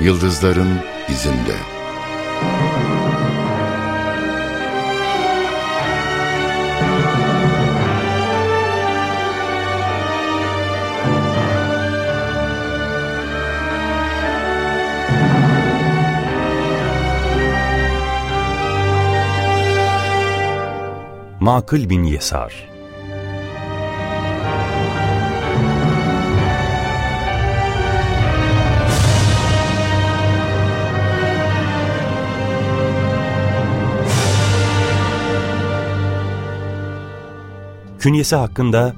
Yıldızların izinde. Makıl bin Yesar Künyesi hakkında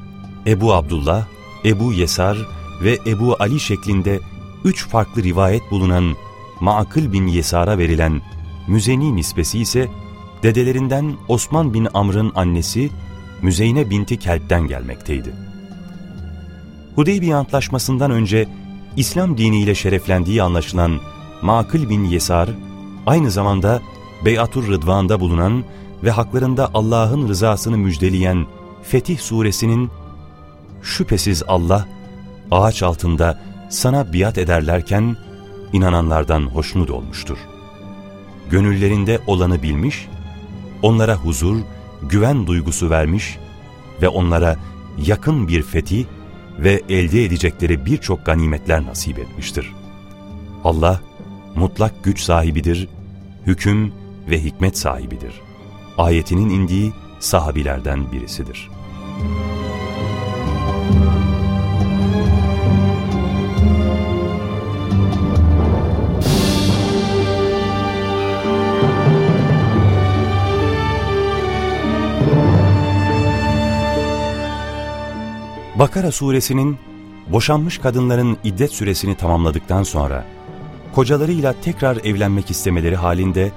Ebu Abdullah, Ebu Yesar ve Ebu Ali şeklinde üç farklı rivayet bulunan Ma'kıl bin Yesar'a verilen müzeni nispesi ise dedelerinden Osman bin Amr'ın annesi Müzeyne binti Kelp'ten gelmekteydi. Hudeybiye Antlaşması'ndan önce İslam diniyle şereflendiği anlaşılan Makıl bin Yesar, aynı zamanda Beyatur Rıdvan'da bulunan ve haklarında Allah'ın rızasını müjdeleyen Fetih suresinin şüphesiz Allah ağaç altında sana biat ederlerken inananlardan hoşnut olmuştur. Gönüllerinde olanı bilmiş, onlara huzur, güven duygusu vermiş ve onlara yakın bir fetih ve elde edecekleri birçok ganimetler nasip etmiştir. Allah mutlak güç sahibidir, hüküm ve hikmet sahibidir. Ayetinin indiği sahabilerden birisidir. Bakara suresinin boşanmış kadınların iddet süresini tamamladıktan sonra kocalarıyla tekrar evlenmek istemeleri halinde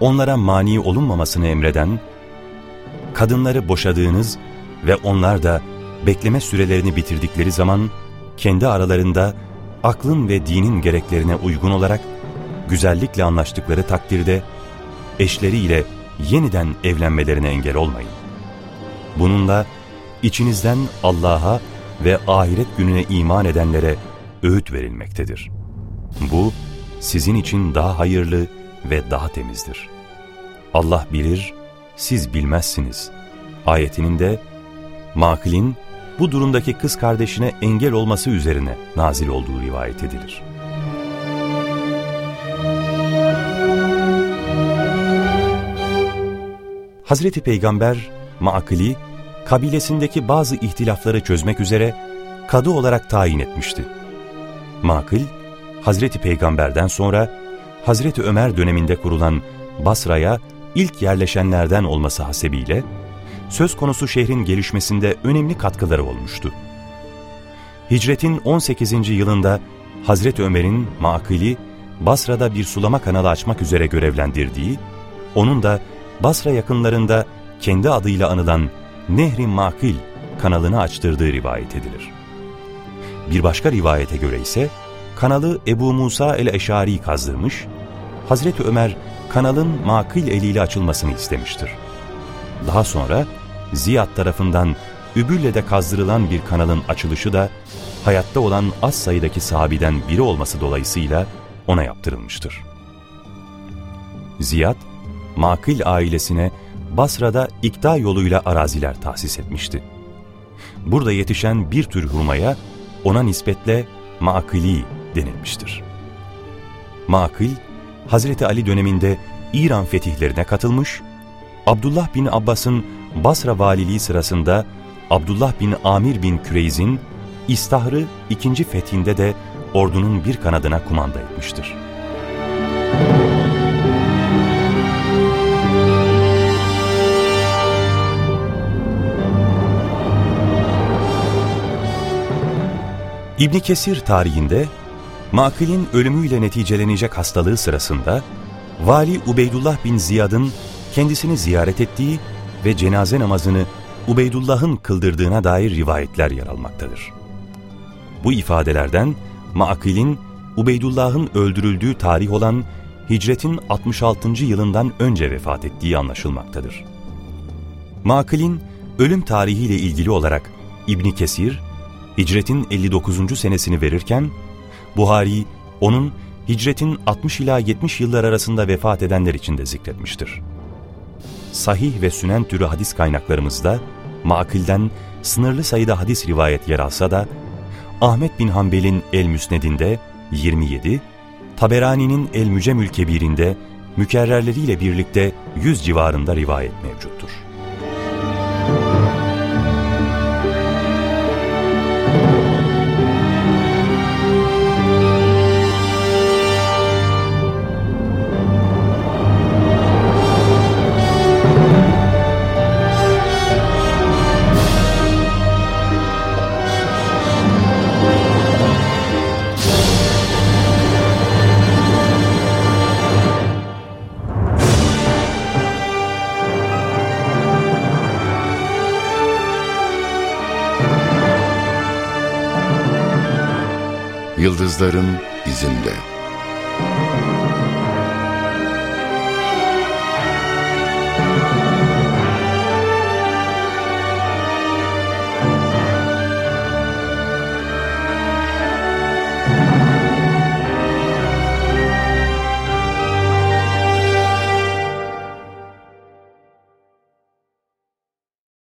onlara mani olunmamasını emreden kadınları boşadığınız ve onlar da bekleme sürelerini bitirdikleri zaman kendi aralarında aklın ve dinin gereklerine uygun olarak güzellikle anlaştıkları takdirde eşleriyle yeniden evlenmelerine engel olmayın. Bununla içinizden Allah'a ve ahiret gününe iman edenlere öğüt verilmektedir. Bu sizin için daha hayırlı ve daha temizdir. Allah bilir, siz bilmezsiniz. Ayetinin de Makil'in bu durumdaki kız kardeşine engel olması üzerine nazil olduğu rivayet edilir. Hazreti Peygamber Makil'i kabilesindeki bazı ihtilafları çözmek üzere kadı olarak tayin etmişti. Makil, Hazreti Peygamber'den sonra Hazreti Ömer döneminde kurulan Basra'ya ilk yerleşenlerden olması hasebiyle söz konusu şehrin gelişmesinde önemli katkıları olmuştu. Hicretin 18. yılında Hazreti Ömer'in Makil'i Basra'da bir sulama kanalı açmak üzere görevlendirdiği, onun da Basra yakınlarında kendi adıyla anılan Nehri Makil kanalını açtırdığı rivayet edilir. Bir başka rivayete göre ise kanalı Ebu Musa el-Eşari kazdırmış, Hazreti Ömer kanalın Makil eliyle açılmasını istemiştir. Daha sonra Ziyad tarafından Übülle'de kazdırılan bir kanalın açılışı da hayatta olan az sayıdaki sahabiden biri olması dolayısıyla ona yaptırılmıştır. Ziyad, Makil ailesine Basra'da ikta yoluyla araziler tahsis etmişti. Burada yetişen bir tür hurmaya ona nispetle makili denilmiştir. Makil, Hazreti Ali döneminde İran fetihlerine katılmış, Abdullah bin Abbas'ın Basra valiliği sırasında Abdullah bin Amir bin Küreyz'in İstahr'ı ikinci fethinde de ordunun bir kanadına kumanda etmiştir. İbn Kesir tarihinde Makil'in ölümüyle neticelenecek hastalığı sırasında Vali Ubeydullah bin Ziyad'ın kendisini ziyaret ettiği ve cenaze namazını Ubeydullah'ın kıldırdığına dair rivayetler yer almaktadır. Bu ifadelerden Makil'in Ubeydullah'ın öldürüldüğü tarih olan hicretin 66. yılından önce vefat ettiği anlaşılmaktadır. Makil'in ölüm tarihiyle ilgili olarak İbni Kesir, hicretin 59. senesini verirken, Buhari onun hicretin 60 ila 70 yıllar arasında vefat edenler için de zikretmiştir. Sahih ve sünen türü hadis kaynaklarımızda makilden sınırlı sayıda hadis rivayet yer alsa da Ahmet bin Hanbel'in El-Müsned'inde 27, Taberani'nin El-Mücemül Kebir'inde mükerrerleriyle birlikte 100 civarında rivayet mevcuttur. Yıldızların izinde.